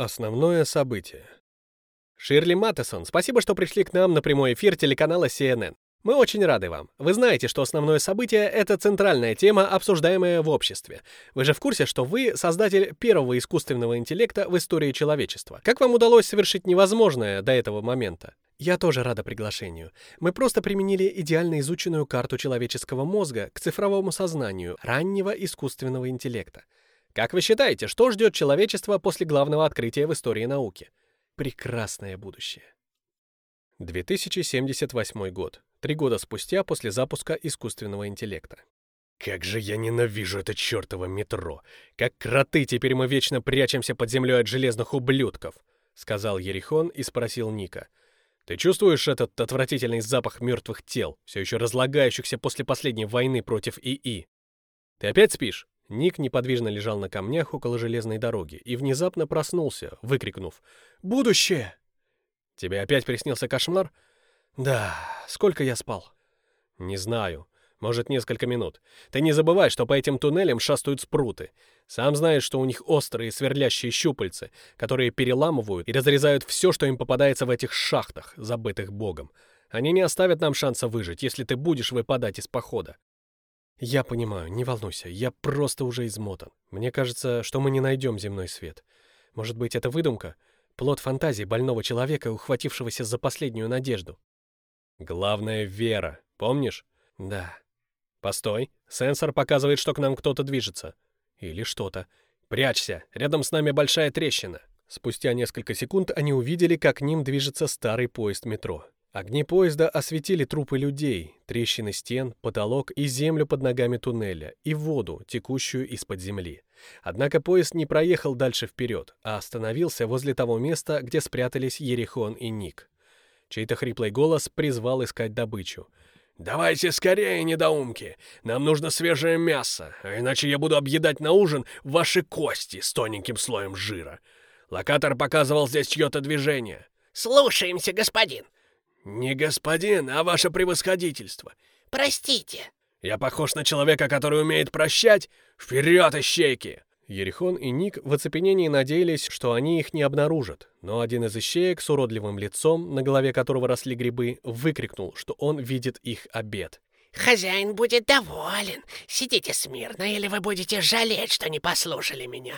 Основное событие. Ширли Маттесон, спасибо, что пришли к нам на прямой эфир телеканала CNN. Мы очень рады вам. Вы знаете, что основное событие — это центральная тема, обсуждаемая в обществе. Вы же в курсе, что вы — создатель первого искусственного интеллекта в истории человечества. Как вам удалось совершить невозможное до этого момента? Я тоже рада приглашению. Мы просто применили идеально изученную карту человеческого мозга к цифровому сознанию раннего искусственного интеллекта. Как вы считаете, что ждет человечество после главного открытия в истории науки? Прекрасное будущее. 2078 год. Три года спустя после запуска искусственного интеллекта. Как же я ненавижу это чертово метро! Как кроты теперь мы вечно прячемся под землей от железных ублюдков! Сказал Ерихон и спросил Ника. Ты чувствуешь этот отвратительный запах мертвых тел, все еще разлагающихся после последней войны против ИИ? Ты опять спишь? Ник неподвижно лежал на камнях около железной дороги и внезапно проснулся, выкрикнув «Будущее!». «Тебе опять приснился кошмар?» «Да, сколько я спал?» «Не знаю. Может, несколько минут. Ты не забывай, что по этим туннелям шастают спруты. Сам знаешь, что у них острые сверлящие щупальцы, которые переламывают и разрезают все, что им попадается в этих шахтах, забытых богом. Они не оставят нам шанса выжить, если ты будешь выпадать из похода. «Я понимаю, не волнуйся, я просто уже измотан. Мне кажется, что мы не найдем земной свет. Может быть, это выдумка? Плод фантазии больного человека, ухватившегося за последнюю надежду». «Главное — вера, помнишь?» «Да». «Постой, сенсор показывает, что к нам кто-то движется». «Или что-то». «Прячься, рядом с нами большая трещина». Спустя несколько секунд они увидели, как к ним движется старый поезд метро. Огни поезда осветили трупы людей, трещины стен, потолок и землю под ногами туннеля, и воду, текущую из-под земли. Однако поезд не проехал дальше вперед, а остановился возле того места, где спрятались Ерихон и Ник. Чей-то хриплый голос призвал искать добычу. «Давайте скорее, недоумки! Нам нужно свежее мясо, а иначе я буду объедать на ужин ваши кости с тоненьким слоем жира. Локатор показывал здесь чье-то движение». «Слушаемся, господин!» «Не господин, а ваше превосходительство». «Простите». «Я похож на человека, который умеет прощать? Вперед, ищейки!» Ерихон и Ник в оцепенении надеялись, что они их не обнаружат, но один из ищеек с уродливым лицом, на голове которого росли грибы, выкрикнул, что он видит их обед. «Хозяин будет доволен. Сидите смирно, или вы будете жалеть, что не послушали меня».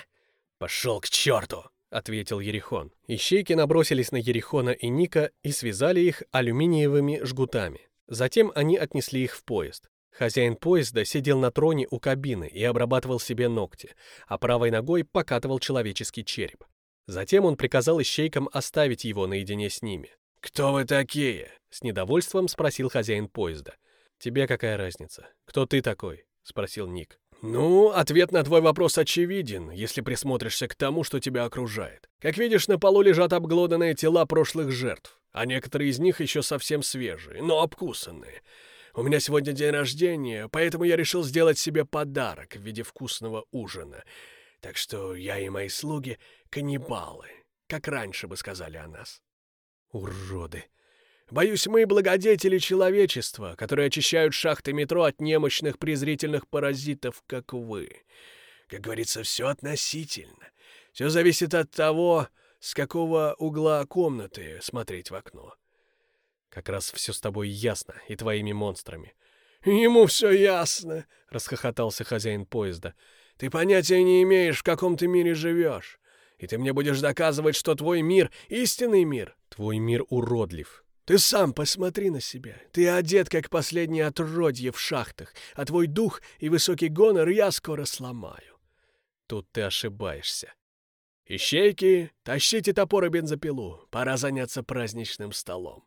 «Пошел к черту!» — ответил Ерихон. Ищейки набросились на Ерихона и Ника и связали их алюминиевыми жгутами. Затем они отнесли их в поезд. Хозяин поезда сидел на троне у кабины и обрабатывал себе ногти, а правой ногой покатывал человеческий череп. Затем он приказал ищейкам оставить его наедине с ними. «Кто вы такие?» — с недовольством спросил хозяин поезда. «Тебе какая разница? Кто ты такой?» — спросил Ник. Ну, ответ на твой вопрос очевиден, если присмотришься к тому, что тебя окружает. Как видишь, на полу лежат обглоданные тела прошлых жертв, а некоторые из них еще совсем свежие, но обкусанные. У меня сегодня день рождения, поэтому я решил сделать себе подарок в виде вкусного ужина. Так что я и мои слуги — каннибалы, как раньше бы сказали о нас. Уроды! Боюсь, мы благодетели человечества, которые очищают шахты метро от немощных презрительных паразитов, как вы. Как говорится, все относительно. Все зависит от того, с какого угла комнаты смотреть в окно. Как раз все с тобой ясно, и твоими монстрами. «Ему все ясно!» — расхохотался хозяин поезда. «Ты понятия не имеешь, в каком ты мире живешь. И ты мне будешь доказывать, что твой мир — истинный мир. Твой мир уродлив, ты сам посмотри на себя. Ты одет, как последнее отродье в шахтах, а твой дух и высокий гонор я скоро сломаю. Тут ты ошибаешься. Ищейки, тащите топор и бензопилу. Пора заняться праздничным столом.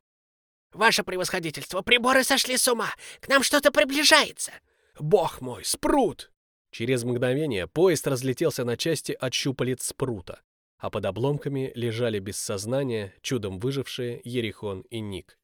Ваше превосходительство, приборы сошли с ума. К нам что-то приближается. Бог мой, спрут! Через мгновение поезд разлетелся на части от щупалец спрута а под обломками лежали без сознания, чудом выжившие Ерихон и Ник.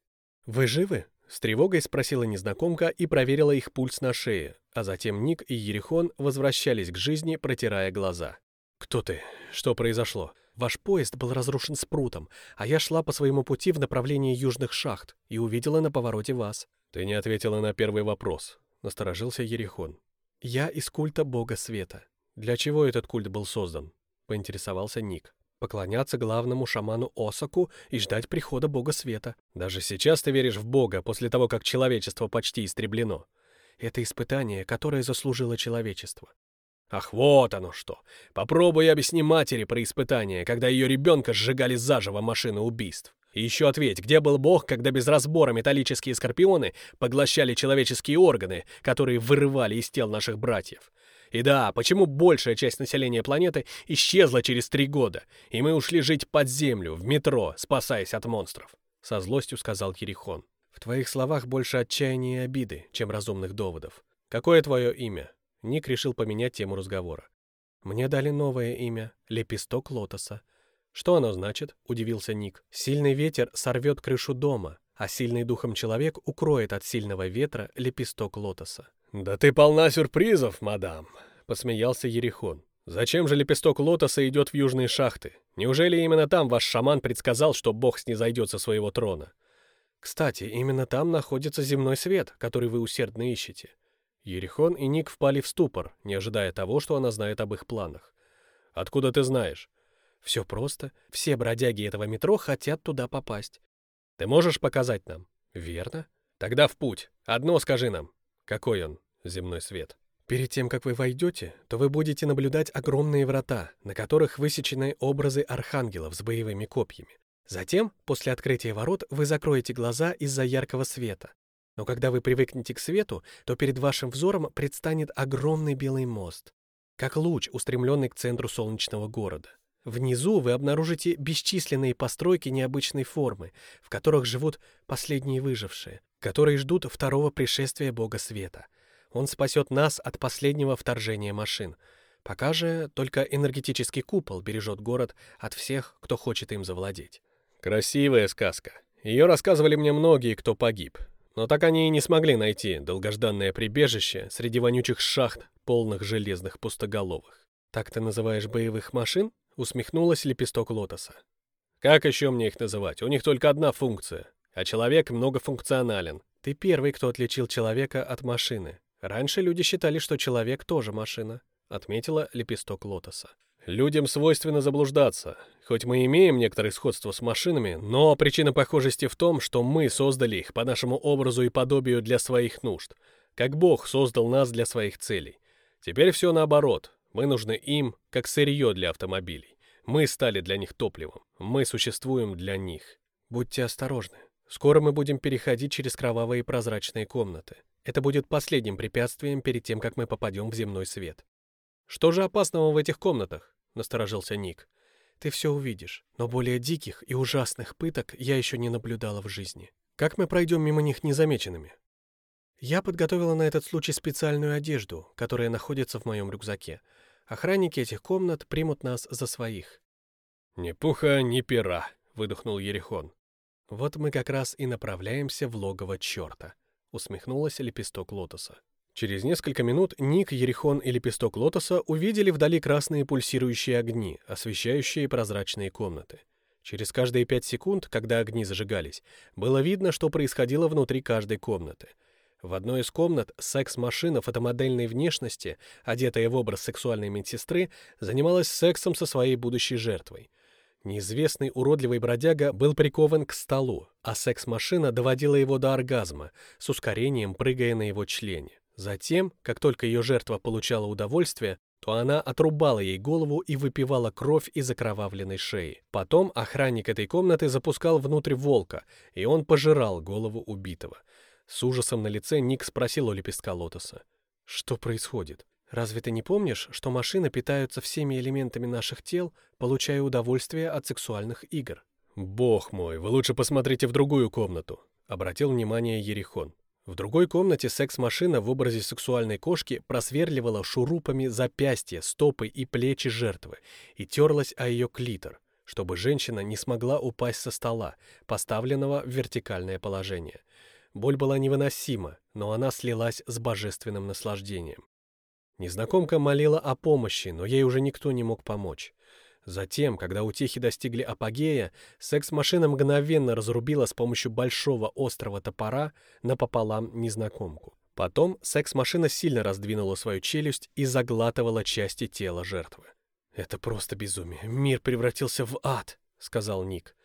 «Вы живы?» — с тревогой спросила незнакомка и проверила их пульс на шее, а затем Ник и Ерихон возвращались к жизни, протирая глаза. «Кто ты? Что произошло?» «Ваш поезд был разрушен спрутом, а я шла по своему пути в направлении южных шахт и увидела на повороте вас». «Ты не ответила на первый вопрос», — насторожился Ерихон. «Я из культа бога света. Для чего этот культ был создан?» Поинтересовался Ник. поклоняться главному шаману Осаку и ждать прихода бога света. Даже сейчас ты веришь в бога после того, как человечество почти истреблено. Это испытание, которое заслужило человечество. Ах, вот оно что. Попробуй объясни матери про испытание, когда ее ребенка сжигали заживо машины убийств. И еще ответь, где был Бог, когда без разбора металлические скорпионы поглощали человеческие органы, которые вырывали из тел наших братьев? И да, почему большая часть населения планеты исчезла через три года, и мы ушли жить под землю, в метро, спасаясь от монстров? Со злостью сказал Кирихон. В твоих словах больше отчаяния и обиды, чем разумных доводов. Какое твое имя? Ник решил поменять тему разговора. Мне дали новое имя — Лепесток Лотоса. «Что оно значит?» — удивился Ник. «Сильный ветер сорвет крышу дома, а сильный духом человек укроет от сильного ветра лепесток лотоса». «Да ты полна сюрпризов, мадам!» — посмеялся Ерихон. «Зачем же лепесток лотоса идет в южные шахты? Неужели именно там ваш шаман предсказал, что бог снизойдет со своего трона?» «Кстати, именно там находится земной свет, который вы усердно ищете». Ерихон и Ник впали в ступор, не ожидая того, что она знает об их планах. «Откуда ты знаешь?» Все просто. Все бродяги этого метро хотят туда попасть. Ты можешь показать нам? Верно. Тогда в путь. Одно скажи нам. Какой он, земной свет? Перед тем, как вы войдете, то вы будете наблюдать огромные врата, на которых высечены образы архангелов с боевыми копьями. Затем, после открытия ворот, вы закроете глаза из-за яркого света. Но когда вы привыкнете к свету, то перед вашим взором предстанет огромный белый мост, как луч, устремленный к центру солнечного города. Внизу вы обнаружите бесчисленные постройки необычной формы, в которых живут последние выжившие, которые ждут второго пришествия Бога Света. Он спасет нас от последнего вторжения машин. Пока же только энергетический купол бережет город от всех, кто хочет им завладеть. Красивая сказка. Ее рассказывали мне многие, кто погиб. Но так они и не смогли найти долгожданное прибежище среди вонючих шахт, полных железных пустоголовых. Так ты называешь боевых машин? Усмехнулась лепесток лотоса. Как еще мне их называть? У них только одна функция, а человек многофункционален. Ты первый, кто отличил человека от машины. Раньше люди считали, что человек тоже машина, отметила лепесток лотоса. Людям свойственно заблуждаться. Хоть мы имеем некоторое сходство с машинами, но причина похожести в том, что мы создали их по нашему образу и подобию для своих нужд, как Бог создал нас для своих целей. Теперь все наоборот. Мы нужны им, как сырье для автомобилей. Мы стали для них топливом. Мы существуем для них. Будьте осторожны. Скоро мы будем переходить через кровавые прозрачные комнаты. Это будет последним препятствием перед тем, как мы попадем в земной свет. Что же опасного в этих комнатах? Насторожился Ник. Ты все увидишь, но более диких и ужасных пыток я еще не наблюдала в жизни. Как мы пройдем мимо них незамеченными? Я подготовила на этот случай специальную одежду, которая находится в моем рюкзаке. Охранники этих комнат примут нас за своих. «Ни пуха, ни пера», — выдохнул Ерихон. «Вот мы как раз и направляемся в логово черта», — усмехнулась лепесток лотоса. Через несколько минут Ник, Ерихон и лепесток лотоса увидели вдали красные пульсирующие огни, освещающие прозрачные комнаты. Через каждые пять секунд, когда огни зажигались, было видно, что происходило внутри каждой комнаты — в одной из комнат секс-машина фотомодельной внешности, одетая в образ сексуальной медсестры, занималась сексом со своей будущей жертвой. Неизвестный уродливый бродяга был прикован к столу, а секс-машина доводила его до оргазма, с ускорением прыгая на его члене. Затем, как только ее жертва получала удовольствие, то она отрубала ей голову и выпивала кровь из окровавленной шеи. Потом охранник этой комнаты запускал внутрь волка, и он пожирал голову убитого. С ужасом на лице Ник спросил у лепестка лотоса. «Что происходит? Разве ты не помнишь, что машины питаются всеми элементами наших тел, получая удовольствие от сексуальных игр?» «Бог мой, вы лучше посмотрите в другую комнату», — обратил внимание Ерихон. В другой комнате секс-машина в образе сексуальной кошки просверливала шурупами запястья, стопы и плечи жертвы и терлась о ее клитор, чтобы женщина не смогла упасть со стола, поставленного в вертикальное положение — Боль была невыносима, но она слилась с божественным наслаждением. Незнакомка молила о помощи, но ей уже никто не мог помочь. Затем, когда утехи достигли апогея, секс-машина мгновенно разрубила с помощью большого острого топора напополам незнакомку. Потом секс-машина сильно раздвинула свою челюсть и заглатывала части тела жертвы. «Это просто безумие. Мир превратился в ад», — сказал Ник.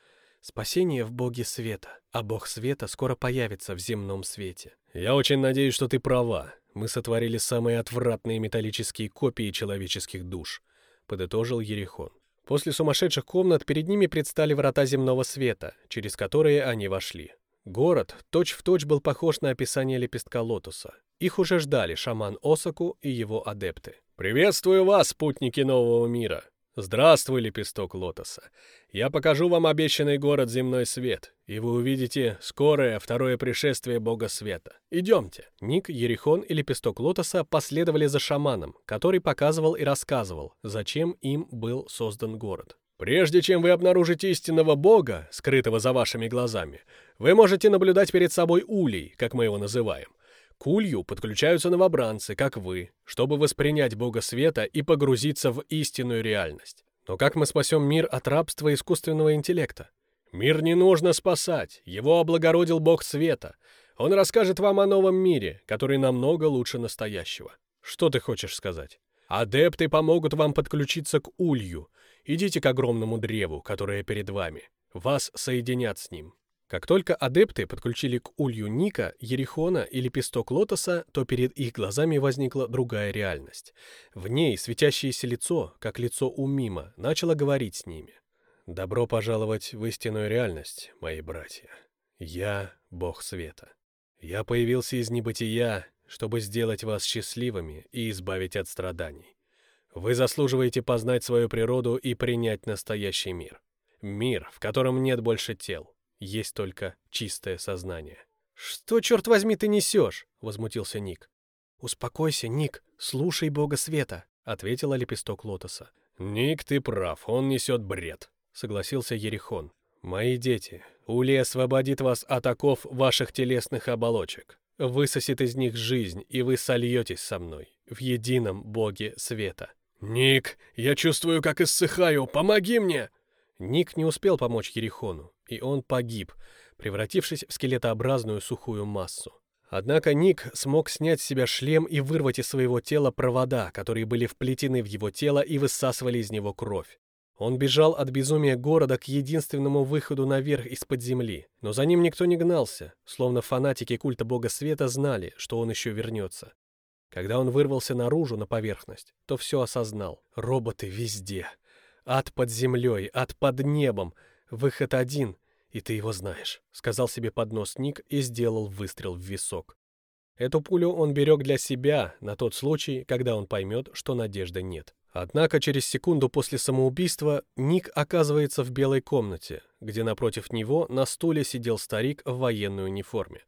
«Спасение в Боге Света, а Бог Света скоро появится в земном свете». «Я очень надеюсь, что ты права. Мы сотворили самые отвратные металлические копии человеческих душ», — подытожил Ерихон. После сумасшедших комнат перед ними предстали врата земного света, через которые они вошли. Город точь-в-точь точь был похож на описание лепестка лотоса. Их уже ждали шаман Осаку и его адепты. «Приветствую вас, спутники нового мира! Здравствуй, лепесток лотоса! Я покажу вам обещанный город Земной Свет, и вы увидите скорое второе пришествие Бога Света. Идемте!» Ник, Ерихон и лепесток лотоса последовали за шаманом, который показывал и рассказывал, зачем им был создан город. Прежде чем вы обнаружите истинного Бога, скрытого за вашими глазами, вы можете наблюдать перед собой улей, как мы его называем. К улью подключаются новобранцы, как вы, чтобы воспринять Бога Света и погрузиться в истинную реальность. Но как мы спасем мир от рабства искусственного интеллекта? Мир не нужно спасать, его облагородил Бог Света. Он расскажет вам о новом мире, который намного лучше настоящего. Что ты хочешь сказать? Адепты помогут вам подключиться к улью, Идите к огромному древу, которое перед вами. Вас соединят с ним. Как только адепты подключили к улью Ника, Ерихона и лепесток лотоса, то перед их глазами возникла другая реальность. В ней светящееся лицо, как лицо у Мима, начало говорить с ними. «Добро пожаловать в истинную реальность, мои братья. Я — Бог Света. Я появился из небытия, чтобы сделать вас счастливыми и избавить от страданий. Вы заслуживаете познать свою природу и принять настоящий мир. Мир, в котором нет больше тел, есть только чистое сознание. «Что, черт возьми, ты несешь?» — возмутился Ник. «Успокойся, Ник, слушай Бога Света», — ответила лепесток лотоса. «Ник, ты прав, он несет бред», — согласился Ерихон. «Мои дети, Ули освободит вас от оков ваших телесных оболочек, высосет из них жизнь, и вы сольетесь со мной в едином Боге Света. «Ник, я чувствую, как иссыхаю, помоги мне!» Ник не успел помочь Ерихону, и он погиб, превратившись в скелетообразную сухую массу. Однако Ник смог снять с себя шлем и вырвать из своего тела провода, которые были вплетены в его тело и высасывали из него кровь. Он бежал от безумия города к единственному выходу наверх из-под земли, но за ним никто не гнался, словно фанатики культа бога света знали, что он еще вернется. Когда он вырвался наружу, на поверхность, то все осознал. Роботы везде. Ад под землей, ад под небом. Выход один, и ты его знаешь, сказал себе под нос Ник и сделал выстрел в висок. Эту пулю он берег для себя на тот случай, когда он поймет, что надежды нет. Однако через секунду после самоубийства Ник оказывается в белой комнате, где напротив него на стуле сидел старик в военной униформе.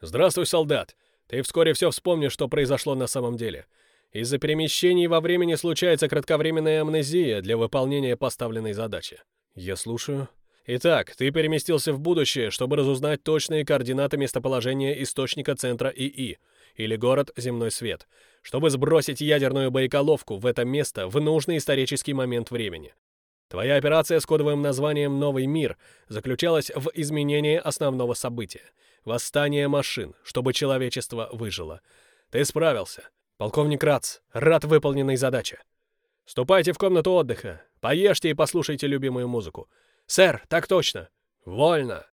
«Здравствуй, солдат! Ты вскоре все вспомнишь, что произошло на самом деле. Из-за перемещений во времени случается кратковременная амнезия для выполнения поставленной задачи. Я слушаю. Итак, ты переместился в будущее, чтобы разузнать точные координаты местоположения источника центра ИИ, или город Земной Свет, чтобы сбросить ядерную боеколовку в это место в нужный исторический момент времени. Твоя операция с кодовым названием «Новый мир» заключалась в изменении основного события — восстание машин, чтобы человечество выжило. Ты справился. Полковник Рац, рад выполненной задаче. Ступайте в комнату отдыха, поешьте и послушайте любимую музыку. Сэр, так точно. Вольно.